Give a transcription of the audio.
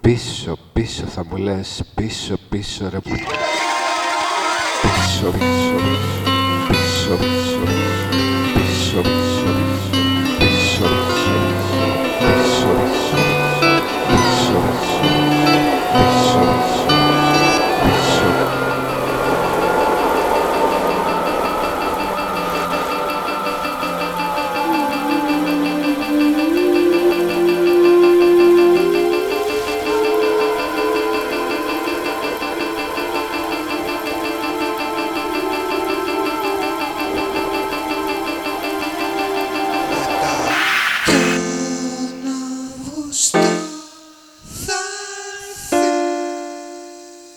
Πίσω, πίσω θα μου λες, πίσω, πίσω ρε που... Πίσω, πίσω, πίσω, πίσω, πίσω, πίσω, πίσω. stay.